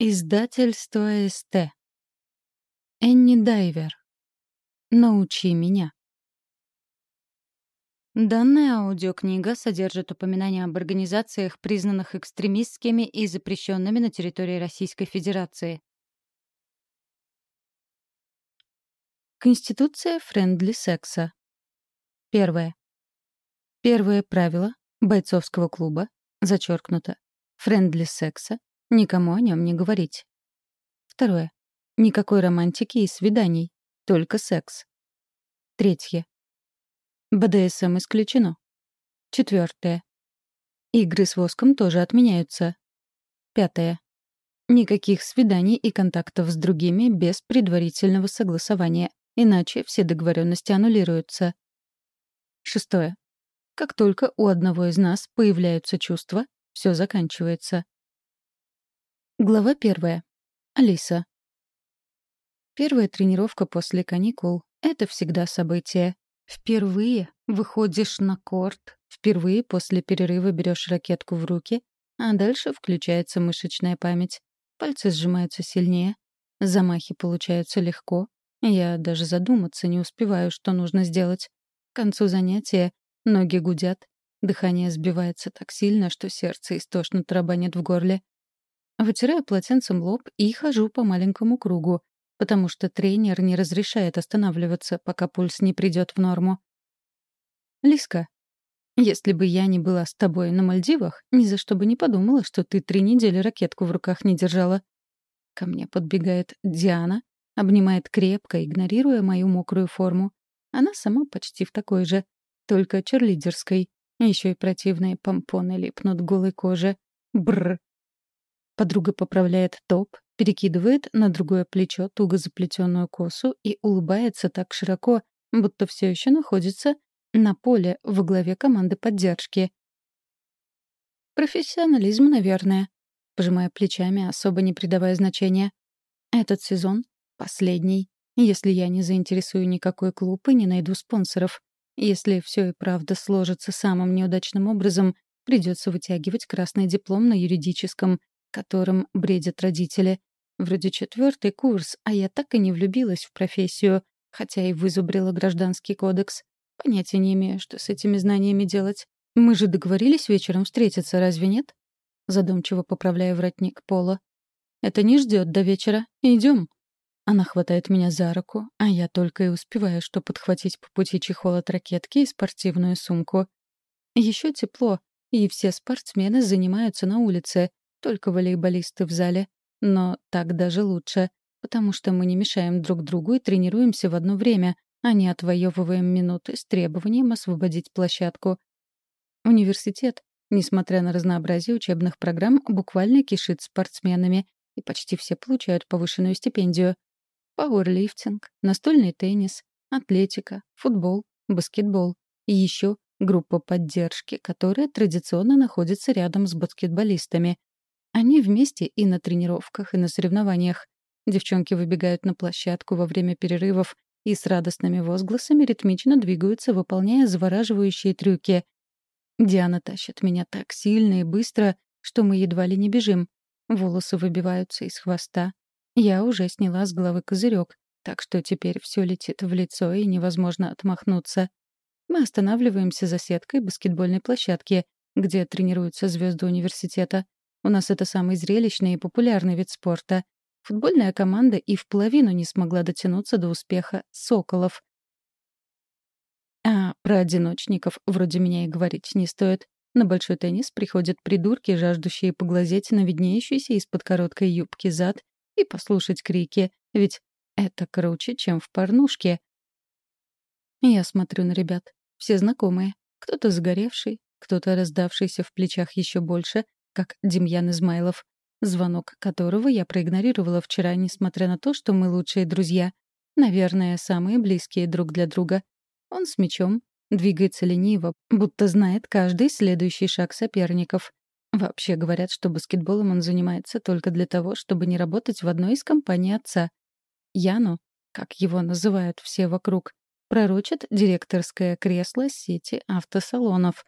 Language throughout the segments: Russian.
Издательство АСТ. Энни Дайвер. Научи меня. Данная аудиокнига содержит упоминания об организациях, признанных экстремистскими и запрещенными на территории Российской Федерации. Конституция friendly секса. Первое. Первое правило бойцовского клуба, зачеркнуто, friendly секса, Никому о нем не говорить. Второе. Никакой романтики и свиданий. Только секс. Третье. БДСМ исключено. Четвертое. Игры с воском тоже отменяются. Пятое. Никаких свиданий и контактов с другими без предварительного согласования, иначе все договоренности аннулируются. Шестое. Как только у одного из нас появляются чувства, все заканчивается. Глава первая. Алиса. Первая тренировка после каникул — это всегда событие. Впервые выходишь на корт, впервые после перерыва берешь ракетку в руки, а дальше включается мышечная память. Пальцы сжимаются сильнее, замахи получаются легко. Я даже задуматься не успеваю, что нужно сделать. К концу занятия ноги гудят, дыхание сбивается так сильно, что сердце истошно тарабанит в горле. Вытираю полотенцем лоб и хожу по маленькому кругу, потому что тренер не разрешает останавливаться, пока пульс не придет в норму. «Лиска, если бы я не была с тобой на Мальдивах, ни за что бы не подумала, что ты три недели ракетку в руках не держала». Ко мне подбегает Диана, обнимает крепко, игнорируя мою мокрую форму. Она сама почти в такой же, только черлидерской. Еще и противные помпоны липнут к голой коже. Бррр. Подруга поправляет топ, перекидывает на другое плечо туго заплетенную косу и улыбается так широко, будто все еще находится на поле во главе команды поддержки. Профессионализм, наверное, пожимая плечами, особо не придавая значения. Этот сезон — последний, если я не заинтересую никакой клуб и не найду спонсоров. Если все и правда сложится самым неудачным образом, придется вытягивать красный диплом на юридическом которым бредят родители. Вроде четвертый курс, а я так и не влюбилась в профессию, хотя и вызубрила гражданский кодекс. Понятия не имею, что с этими знаниями делать. Мы же договорились вечером встретиться, разве нет? Задумчиво поправляю воротник пола. Это не ждет до вечера. Идем. Она хватает меня за руку, а я только и успеваю, что подхватить по пути чехол от ракетки и спортивную сумку. Еще тепло, и все спортсмены занимаются на улице, только волейболисты в зале. Но так даже лучше, потому что мы не мешаем друг другу и тренируемся в одно время, а не отвоевываем минуты с требованием освободить площадку. Университет, несмотря на разнообразие учебных программ, буквально кишит спортсменами, и почти все получают повышенную стипендию. Пауэрлифтинг, настольный теннис, атлетика, футбол, баскетбол. И еще группа поддержки, которая традиционно находится рядом с баскетболистами. Они вместе и на тренировках, и на соревнованиях. Девчонки выбегают на площадку во время перерывов и с радостными возгласами ритмично двигаются, выполняя завораживающие трюки. Диана тащит меня так сильно и быстро, что мы едва ли не бежим. Волосы выбиваются из хвоста. Я уже сняла с головы козырек, так что теперь все летит в лицо и невозможно отмахнуться. Мы останавливаемся за сеткой баскетбольной площадки, где тренируются звезды университета. У нас это самый зрелищный и популярный вид спорта. Футбольная команда и в половину не смогла дотянуться до успеха «Соколов». А про одиночников вроде меня и говорить не стоит. На большой теннис приходят придурки, жаждущие поглазеть на виднеющийся из-под короткой юбки зад и послушать крики, ведь это круче, чем в порнушке. Я смотрю на ребят. Все знакомые. Кто-то загоревший, кто-то раздавшийся в плечах еще больше, как Демьян Измайлов, звонок которого я проигнорировала вчера, несмотря на то, что мы лучшие друзья. Наверное, самые близкие друг для друга. Он с мячом, двигается лениво, будто знает каждый следующий шаг соперников. Вообще говорят, что баскетболом он занимается только для того, чтобы не работать в одной из компаний отца. Яну, как его называют все вокруг, пророчит директорское кресло сети автосалонов —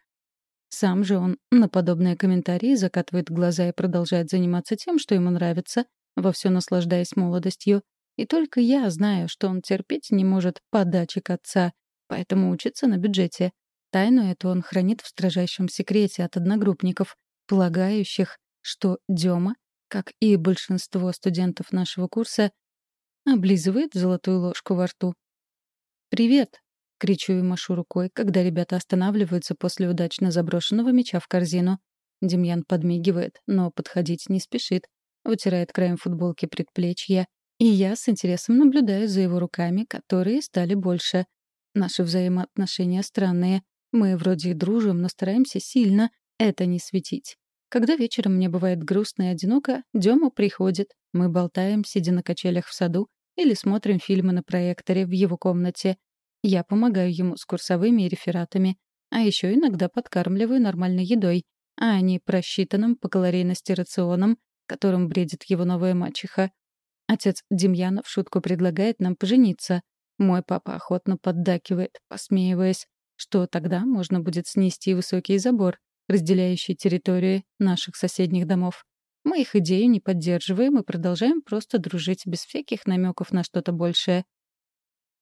сам же он на подобные комментарии закатывает глаза и продолжает заниматься тем, что ему нравится, вовсю наслаждаясь молодостью. И только я знаю, что он терпеть не может подачек отца, поэтому учится на бюджете. Тайну эту он хранит в строжайшем секрете от одногруппников, полагающих, что Дема, как и большинство студентов нашего курса, облизывает золотую ложку во рту. «Привет!» — кричу и машу рукой, когда ребята останавливаются после удачно заброшенного мяча в корзину. Демьян подмигивает, но подходить не спешит, вытирает краем футболки предплечья, и я с интересом наблюдаю за его руками, которые стали больше. Наши взаимоотношения странные. Мы вроде и дружим, но стараемся сильно это не светить. Когда вечером мне бывает грустно и одиноко, Дема приходит. Мы болтаем, сидя на качелях в саду, или смотрим фильмы на проекторе в его комнате. Я помогаю ему с курсовыми и рефератами, а еще иногда подкармливаю нормальной едой, а не просчитанным по калорийности рационом, которым бредит его новая мачеха. Отец Демьяна в шутку предлагает нам пожениться. Мой папа охотно поддакивает, посмеиваясь, что тогда можно будет снести высокий забор, разделяющий территории наших соседних домов. Мы их идею не поддерживаем и продолжаем просто дружить без всяких намеков на что-то большее.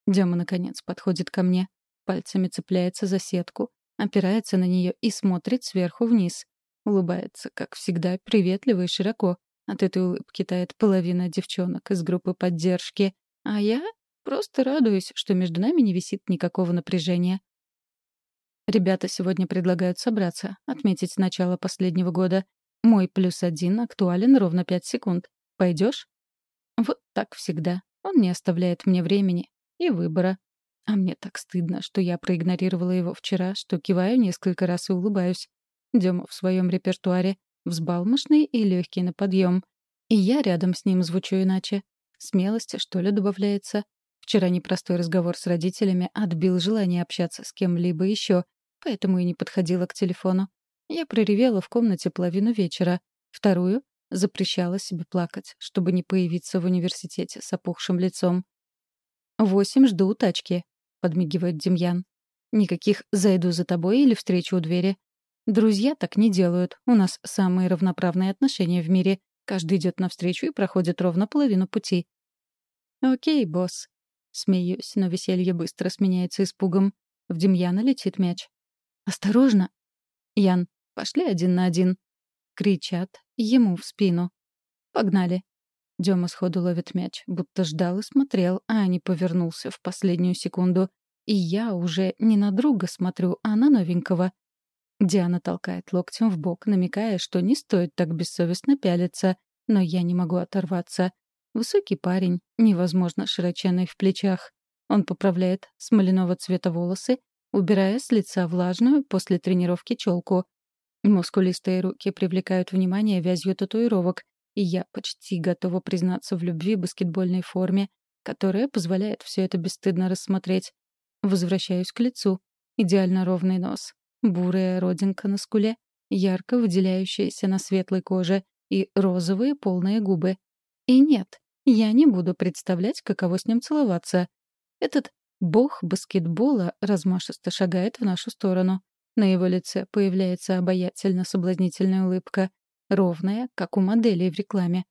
Дема, наконец, подходит ко мне, пальцами цепляется за сетку, опирается на нее и смотрит сверху вниз. Улыбается, как всегда, приветливо и широко. От этой улыбки тает половина девчонок из группы поддержки. А я просто радуюсь, что между нами не висит никакого напряжения. Ребята сегодня предлагают собраться, отметить начало последнего года. Мой плюс один актуален ровно пять секунд. Пойдешь? Вот так всегда. Он не оставляет мне времени и выбора. А мне так стыдно, что я проигнорировала его вчера, что киваю несколько раз и улыбаюсь. Дема в своем репертуаре. Взбалмошный и легкий на подъем. И я рядом с ним звучу иначе. Смелости, что ли, добавляется. Вчера непростой разговор с родителями отбил желание общаться с кем-либо еще, поэтому и не подходила к телефону. Я проревела в комнате половину вечера, вторую — запрещала себе плакать, чтобы не появиться в университете с опухшим лицом. «Восемь жду у тачки», — подмигивает Демьян. «Никаких «зайду за тобой» или «встречу у двери». Друзья так не делают. У нас самые равноправные отношения в мире. Каждый идет навстречу и проходит ровно половину пути. «Окей, босс». Смеюсь, но веселье быстро сменяется испугом. В Демьяна летит мяч. «Осторожно!» «Ян, пошли один на один!» Кричат ему в спину. «Погнали!» Дема сходу ловит мяч, будто ждал и смотрел, а не повернулся в последнюю секунду. И я уже не на друга смотрю, а на новенького. Диана толкает локтем в бок, намекая, что не стоит так бессовестно пялиться, но я не могу оторваться. Высокий парень, невозможно широченный в плечах. Он поправляет смоляного цвета волосы убирая с лица влажную после тренировки челку. Мускулистые руки привлекают внимание вязью татуировок, и я почти готова признаться в любви баскетбольной форме, которая позволяет все это бесстыдно рассмотреть. Возвращаюсь к лицу. Идеально ровный нос, бурая родинка на скуле, ярко выделяющаяся на светлой коже и розовые полные губы. И нет, я не буду представлять, каково с ним целоваться. Этот Бог баскетбола размашисто шагает в нашу сторону. На его лице появляется обаятельно соблазнительная улыбка, ровная, как у моделей в рекламе.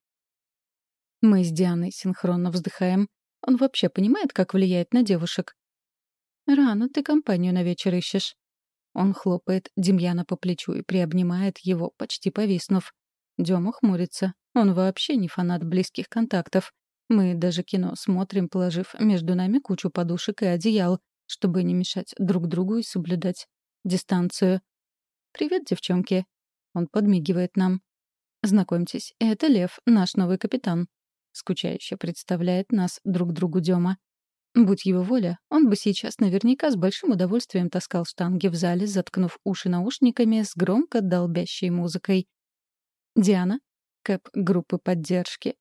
Мы с Дианой синхронно вздыхаем. Он вообще понимает, как влияет на девушек? «Рано ты компанию на вечер ищешь». Он хлопает Демьяна по плечу и приобнимает его, почти повиснув. Дема хмурится. Он вообще не фанат близких контактов. Мы даже кино смотрим, положив между нами кучу подушек и одеял, чтобы не мешать друг другу и соблюдать дистанцию. «Привет, девчонки!» Он подмигивает нам. «Знакомьтесь, это Лев, наш новый капитан». Скучающе представляет нас друг другу Дема. Будь его воля, он бы сейчас наверняка с большим удовольствием таскал штанги в зале, заткнув уши наушниками с громко долбящей музыкой. Диана, кэп группы поддержки,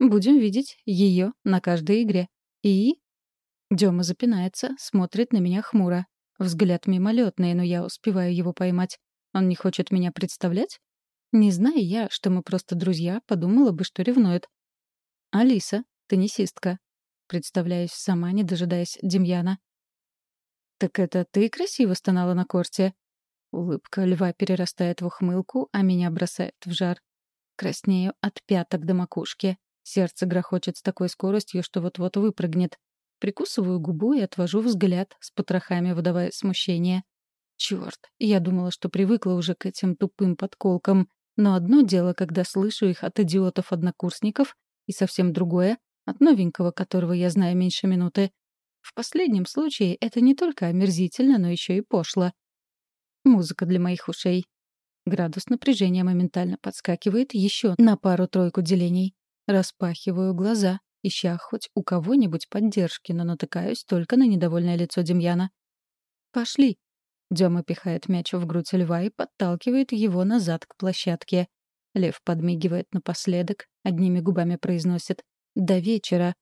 Будем видеть ее на каждой игре. И... Дема запинается, смотрит на меня хмуро. Взгляд мимолетный, но я успеваю его поймать. Он не хочет меня представлять? Не зная я, что мы просто друзья, подумала бы, что ревнует. «Алиса, теннисистка». Представляюсь сама, не дожидаясь Демьяна. «Так это ты красиво стонала на корте?» Улыбка льва перерастает в ухмылку, а меня бросает в жар. Краснею от пяток до макушки. Сердце грохочет с такой скоростью, что вот-вот выпрыгнет. Прикусываю губу и отвожу взгляд, с потрохами выдавая смущение. Черт, я думала, что привыкла уже к этим тупым подколкам. Но одно дело, когда слышу их от идиотов-однокурсников, и совсем другое — от новенького, которого я знаю меньше минуты. В последнем случае это не только омерзительно, но еще и пошло. Музыка для моих ушей. Градус напряжения моментально подскакивает еще на пару-тройку делений. Распахиваю глаза, ища хоть у кого-нибудь поддержки, но натыкаюсь только на недовольное лицо Демьяна. «Пошли!» Дема пихает мяч в грудь льва и подталкивает его назад к площадке. Лев подмигивает напоследок, одними губами произносит «до вечера».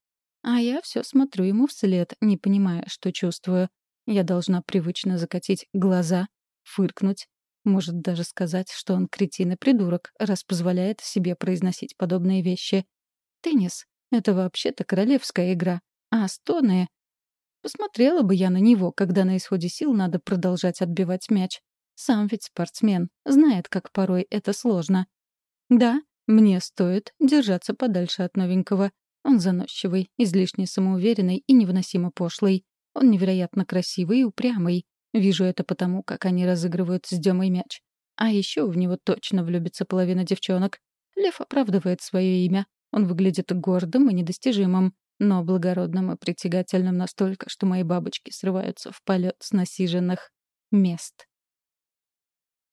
А я все смотрю ему вслед, не понимая, что чувствую. Я должна привычно закатить глаза, фыркнуть, может даже сказать, что он кретин и придурок, раз позволяет себе произносить подобные вещи. Теннис — это вообще-то королевская игра, а стоны... Посмотрела бы я на него, когда на исходе сил надо продолжать отбивать мяч. Сам ведь спортсмен, знает, как порой это сложно. Да, мне стоит держаться подальше от новенького. Он заносчивый, излишне самоуверенный и невыносимо пошлый. Он невероятно красивый и упрямый. Вижу это потому, как они разыгрывают с Демой мяч. А еще в него точно влюбится половина девчонок. Лев оправдывает свое имя. Он выглядит гордым и недостижимым, но благородным и притягательным настолько, что мои бабочки срываются в полет с насиженных мест.